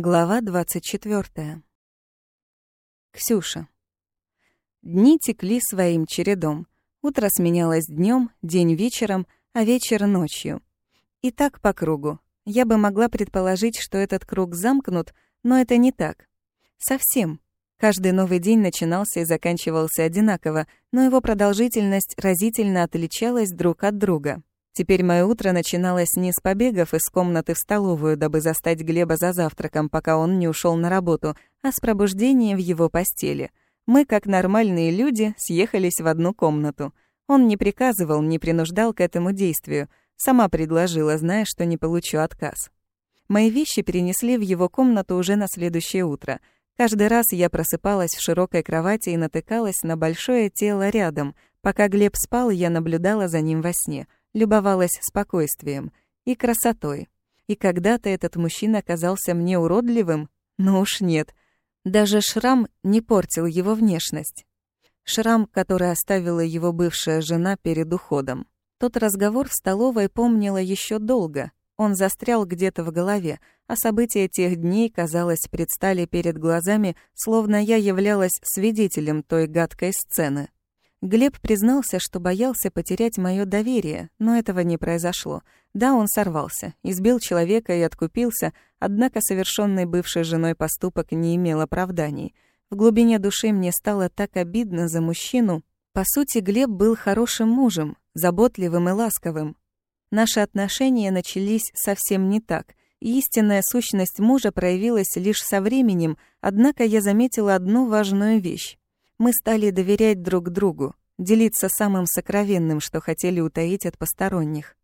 Глава 24. Ксюша. Дни текли своим чередом. Утро сменялось днем, день вечером, а вечер ночью. И так по кругу. Я бы могла предположить, что этот круг замкнут, но это не так. Совсем. Каждый новый день начинался и заканчивался одинаково, но его продолжительность разительно отличалась друг от друга. Теперь мое утро начиналось не с побегов из комнаты в столовую, дабы застать Глеба за завтраком, пока он не ушел на работу, а с пробуждения в его постели. Мы, как нормальные люди, съехались в одну комнату. Он не приказывал, не принуждал к этому действию. Сама предложила, зная, что не получу отказ. Мои вещи перенесли в его комнату уже на следующее утро. Каждый раз я просыпалась в широкой кровати и натыкалась на большое тело рядом. Пока Глеб спал, я наблюдала за ним во сне — любовалась спокойствием и красотой. И когда-то этот мужчина казался мне уродливым, но уж нет. Даже шрам не портил его внешность. Шрам, который оставила его бывшая жена перед уходом. Тот разговор в столовой помнила еще долго. Он застрял где-то в голове, а события тех дней, казалось, предстали перед глазами, словно я являлась свидетелем той гадкой сцены. Глеб признался, что боялся потерять мое доверие, но этого не произошло. Да, он сорвался, избил человека и откупился, однако совершенный бывшей женой поступок не имел оправданий. В глубине души мне стало так обидно за мужчину. По сути, Глеб был хорошим мужем, заботливым и ласковым. Наши отношения начались совсем не так. Истинная сущность мужа проявилась лишь со временем, однако я заметила одну важную вещь. Мы стали доверять друг другу, делиться самым сокровенным, что хотели утаить от посторонних.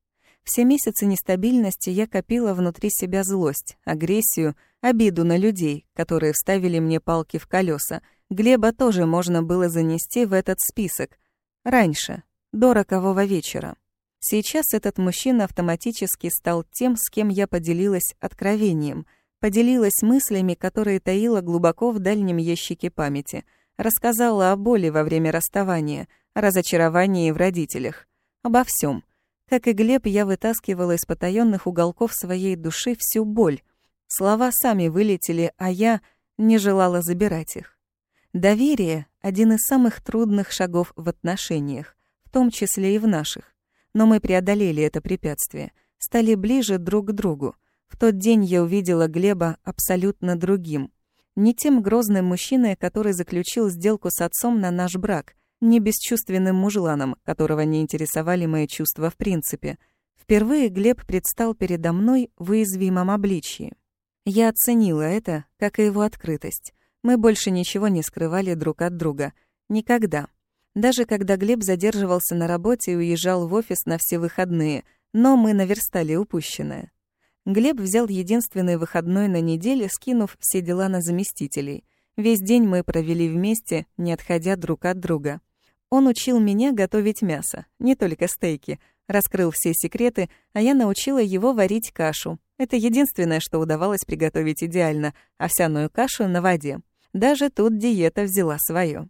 Все месяцы нестабильности я копила внутри себя злость, агрессию, обиду на людей, которые вставили мне палки в колеса. Глеба тоже можно было занести в этот список. Раньше, до рокового вечера. Сейчас этот мужчина автоматически стал тем, с кем я поделилась откровением, поделилась мыслями, которые таила глубоко в дальнем ящике памяти — Рассказала о боли во время расставания, о разочаровании в родителях, обо всем. Как и Глеб, я вытаскивала из потаённых уголков своей души всю боль. Слова сами вылетели, а я не желала забирать их. Доверие — один из самых трудных шагов в отношениях, в том числе и в наших. Но мы преодолели это препятствие, стали ближе друг к другу. В тот день я увидела Глеба абсолютно другим, не тем грозным мужчиной, который заключил сделку с отцом на наш брак, не бесчувственным мужланом, которого не интересовали мои чувства в принципе. Впервые Глеб предстал передо мной в уязвимом обличии. Я оценила это, как и его открытость. Мы больше ничего не скрывали друг от друга. Никогда. Даже когда Глеб задерживался на работе и уезжал в офис на все выходные, но мы наверстали упущенное. Глеб взял единственный выходной на неделе, скинув все дела на заместителей. Весь день мы провели вместе, не отходя друг от друга. Он учил меня готовить мясо, не только стейки, раскрыл все секреты, а я научила его варить кашу. Это единственное, что удавалось приготовить идеально, овсяную кашу на воде. Даже тут диета взяла свое.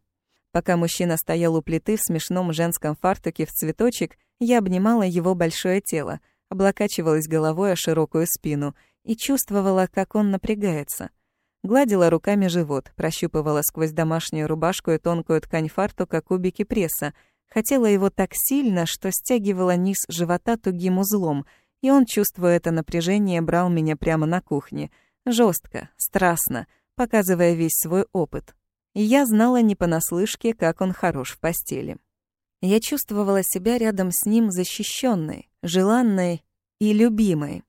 Пока мужчина стоял у плиты в смешном женском фартуке в цветочек, я обнимала его большое тело — облокачивалась головой о широкую спину и чувствовала, как он напрягается. Гладила руками живот, прощупывала сквозь домашнюю рубашку и тонкую ткань фартука кубики пресса. Хотела его так сильно, что стягивала низ живота тугим узлом, и он, чувствуя это напряжение, брал меня прямо на кухне. жестко, страстно, показывая весь свой опыт. И я знала не понаслышке, как он хорош в постели. Я чувствовала себя рядом с ним защищенной, желанной и любимой.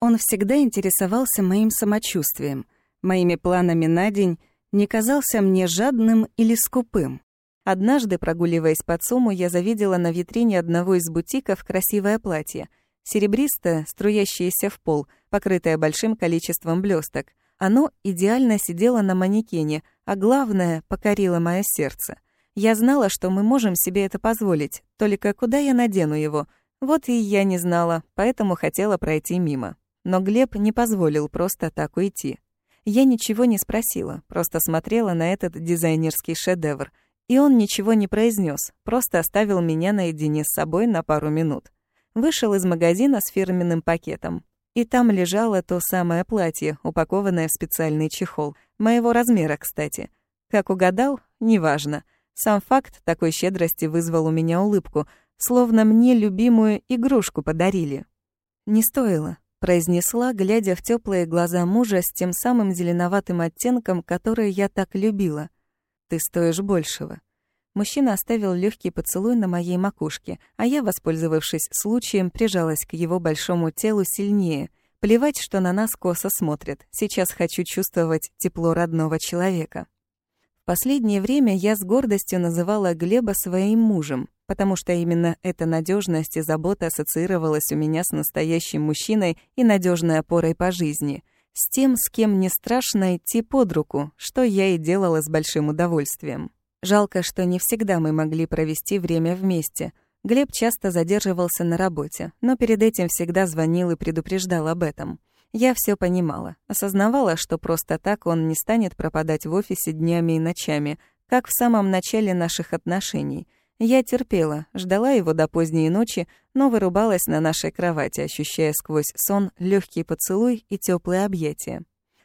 Он всегда интересовался моим самочувствием, моими планами на день, не казался мне жадным или скупым. Однажды, прогуливаясь по ЦУМу, я завидела на витрине одного из бутиков красивое платье. Серебристое, струящееся в пол, покрытое большим количеством блесток. Оно идеально сидело на манекене, а главное, покорило мое сердце. Я знала, что мы можем себе это позволить, только куда я надену его? Вот и я не знала, поэтому хотела пройти мимо. Но Глеб не позволил просто так уйти. Я ничего не спросила, просто смотрела на этот дизайнерский шедевр. И он ничего не произнес, просто оставил меня наедине с собой на пару минут. Вышел из магазина с фирменным пакетом. и там лежало то самое платье, упакованное в специальный чехол. Моего размера, кстати. Как угадал, неважно. Сам факт такой щедрости вызвал у меня улыбку, словно мне любимую игрушку подарили. «Не стоило», — произнесла, глядя в теплые глаза мужа с тем самым зеленоватым оттенком, который я так любила. «Ты стоишь большего». Мужчина оставил легкий поцелуй на моей макушке, а я, воспользовавшись случаем, прижалась к его большому телу сильнее. Плевать, что на нас косо смотрят. Сейчас хочу чувствовать тепло родного человека. Последнее время я с гордостью называла Глеба своим мужем, потому что именно эта надежность и забота ассоциировалась у меня с настоящим мужчиной и надежной опорой по жизни, с тем, с кем не страшно идти под руку, что я и делала с большим удовольствием. Жалко, что не всегда мы могли провести время вместе. Глеб часто задерживался на работе, но перед этим всегда звонил и предупреждал об этом. Я все понимала, осознавала, что просто так он не станет пропадать в офисе днями и ночами, как в самом начале наших отношений. Я терпела, ждала его до поздней ночи, но вырубалась на нашей кровати, ощущая сквозь сон легкий поцелуй и теплые объятия.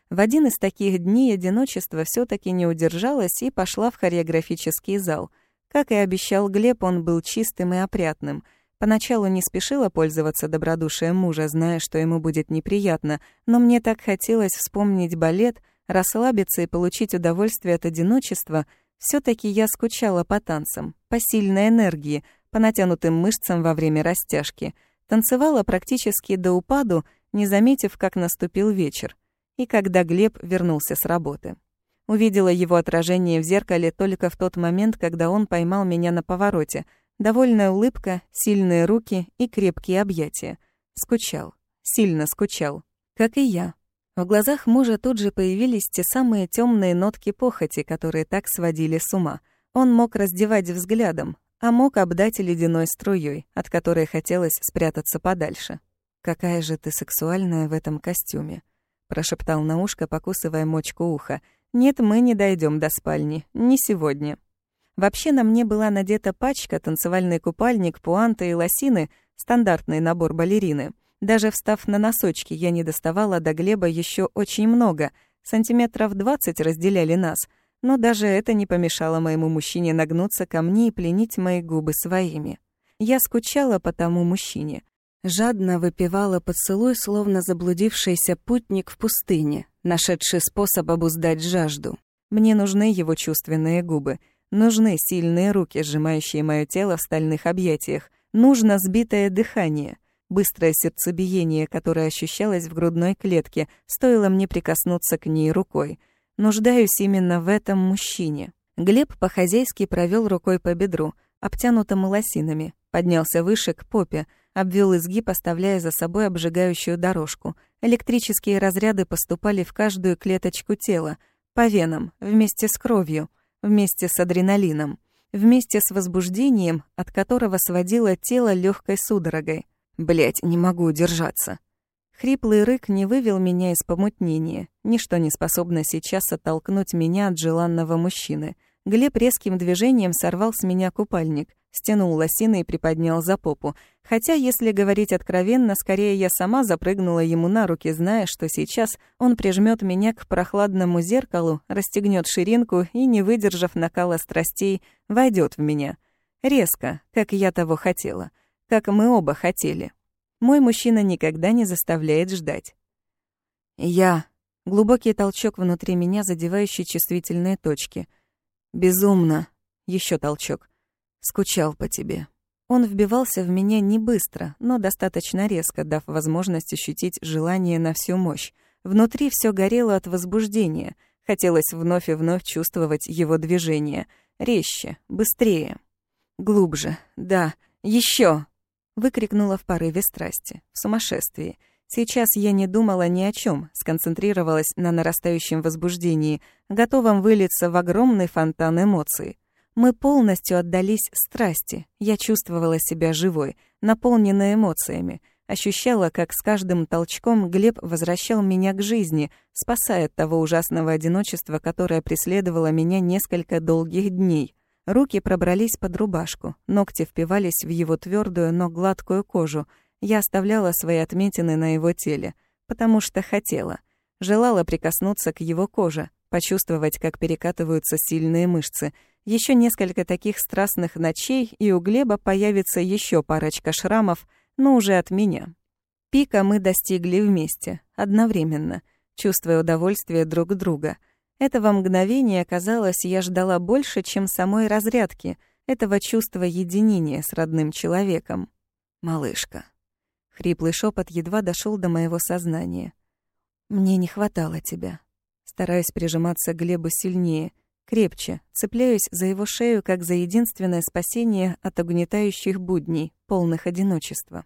В один из таких дней одиночества все таки не удержалась и пошла в хореографический зал. Как и обещал Глеб, он был чистым и опрятным. Поначалу не спешила пользоваться добродушием мужа, зная, что ему будет неприятно, но мне так хотелось вспомнить балет, расслабиться и получить удовольствие от одиночества. все таки я скучала по танцам, по сильной энергии, по натянутым мышцам во время растяжки. Танцевала практически до упаду, не заметив, как наступил вечер и когда Глеб вернулся с работы. Увидела его отражение в зеркале только в тот момент, когда он поймал меня на повороте. Довольная улыбка, сильные руки и крепкие объятия. Скучал. Сильно скучал. Как и я. В глазах мужа тут же появились те самые темные нотки похоти, которые так сводили с ума. Он мог раздевать взглядом, а мог обдать ледяной струей, от которой хотелось спрятаться подальше. «Какая же ты сексуальная в этом костюме», прошептал на ушко, покусывая мочку уха. «Нет, мы не дойдем до спальни. Не сегодня». Вообще на мне была надета пачка, танцевальный купальник, пуанты и лосины, стандартный набор балерины. Даже встав на носочки, я не доставала до Глеба еще очень много. Сантиметров двадцать разделяли нас. Но даже это не помешало моему мужчине нагнуться ко мне и пленить мои губы своими. Я скучала по тому мужчине. Жадно выпивала поцелуй, словно заблудившийся путник в пустыне, нашедший способ обуздать жажду. Мне нужны его чувственные губы, нужны сильные руки, сжимающие мое тело в стальных объятиях, нужно сбитое дыхание, быстрое сердцебиение, которое ощущалось в грудной клетке, стоило мне прикоснуться к ней рукой. Нуждаюсь именно в этом мужчине. Глеб по-хозяйски провел рукой по бедру, обтянутому лосинами, поднялся выше к попе, обвел изгиб, оставляя за собой обжигающую дорожку. Электрические разряды поступали в каждую клеточку тела, по венам, вместе с кровью, вместе с адреналином, вместе с возбуждением, от которого сводило тело легкой судорогой. Блять, не могу удержаться. Хриплый рык не вывел меня из помутнения. Ничто не способно сейчас оттолкнуть меня от желанного мужчины. Глеб резким движением сорвал с меня купальник. Стянул лосины и приподнял за попу. Хотя, если говорить откровенно, скорее я сама запрыгнула ему на руки, зная, что сейчас он прижмет меня к прохладному зеркалу, расстегнет ширинку и, не выдержав накала страстей, войдет в меня. Резко, как я того хотела. Как мы оба хотели. Мой мужчина никогда не заставляет ждать. Я. Глубокий толчок внутри меня, задевающий чувствительные точки. Безумно. Еще толчок. Скучал по тебе. Он вбивался в меня не быстро, но достаточно резко, дав возможность ощутить желание на всю мощь. Внутри все горело от возбуждения. Хотелось вновь и вновь чувствовать его движение. Резче, быстрее. Глубже. Да, еще! Выкрикнула в порыве страсти, в сумасшествии. Сейчас я не думала ни о чем, сконцентрировалась на нарастающем возбуждении, готовом вылиться в огромный фонтан эмоций. Мы полностью отдались страсти. Я чувствовала себя живой, наполненной эмоциями. Ощущала, как с каждым толчком Глеб возвращал меня к жизни, спасая от того ужасного одиночества, которое преследовало меня несколько долгих дней. Руки пробрались под рубашку, ногти впивались в его твердую, но гладкую кожу. Я оставляла свои отметины на его теле, потому что хотела. Желала прикоснуться к его коже, почувствовать, как перекатываются сильные мышцы. Еще несколько таких страстных ночей, и у Глеба появится еще парочка шрамов, но уже от меня. Пика мы достигли вместе, одновременно, чувствуя удовольствие друг друга. Этого мгновения, казалось, я ждала больше, чем самой разрядки, этого чувства единения с родным человеком. «Малышка». Хриплый шепот едва дошел до моего сознания. «Мне не хватало тебя». Стараюсь прижиматься к Глебу сильнее, крепче, цепляюсь за его шею, как за единственное спасение от угнетающих будней, полных одиночества.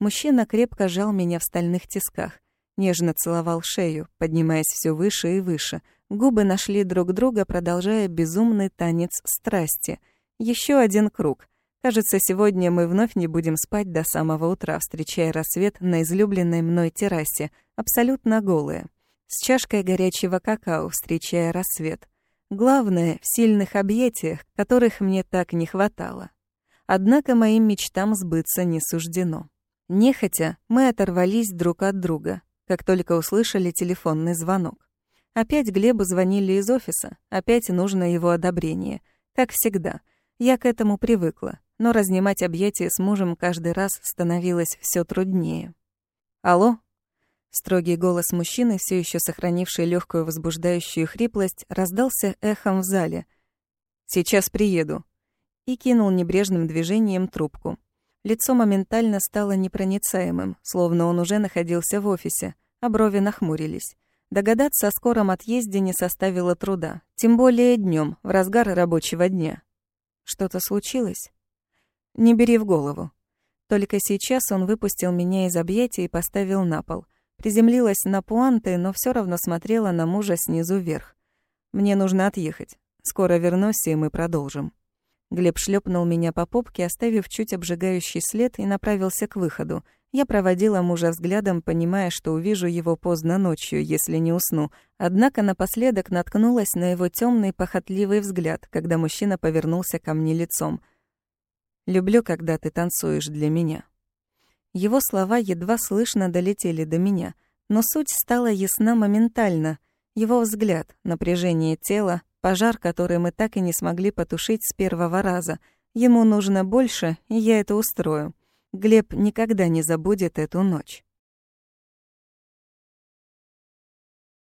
Мужчина крепко жал меня в стальных тисках, нежно целовал шею, поднимаясь все выше и выше. Губы нашли друг друга, продолжая безумный танец страсти. Еще один круг. Кажется, сегодня мы вновь не будем спать до самого утра, встречая рассвет на излюбленной мной террасе, абсолютно голые. С чашкой горячего какао, встречая рассвет. Главное — в сильных объятиях, которых мне так не хватало. Однако моим мечтам сбыться не суждено. Нехотя мы оторвались друг от друга, как только услышали телефонный звонок. Опять Глебу звонили из офиса, опять нужно его одобрение. Как всегда. Я к этому привыкла, но разнимать объятия с мужем каждый раз становилось все труднее. «Алло?» Строгий голос мужчины, все еще сохранивший легкую возбуждающую хриплость, раздался эхом в зале. «Сейчас приеду». И кинул небрежным движением трубку. Лицо моментально стало непроницаемым, словно он уже находился в офисе, а брови нахмурились. Догадаться о скором отъезде не составило труда, тем более днем, в разгар рабочего дня. Что-то случилось? Не бери в голову. Только сейчас он выпустил меня из объятий и поставил на пол. Приземлилась на пуанты, но все равно смотрела на мужа снизу вверх. Мне нужно отъехать. Скоро вернусь, и мы продолжим. Глеб шлепнул меня по попке, оставив чуть обжигающий след, и направился к выходу. Я проводила мужа взглядом, понимая, что увижу его поздно ночью, если не усну. Однако напоследок наткнулась на его темный, похотливый взгляд, когда мужчина повернулся ко мне лицом. «Люблю, когда ты танцуешь для меня». Его слова едва слышно долетели до меня, но суть стала ясна моментально. Его взгляд, напряжение тела, Пожар, который мы так и не смогли потушить с первого раза. Ему нужно больше, и я это устрою. Глеб никогда не забудет эту ночь.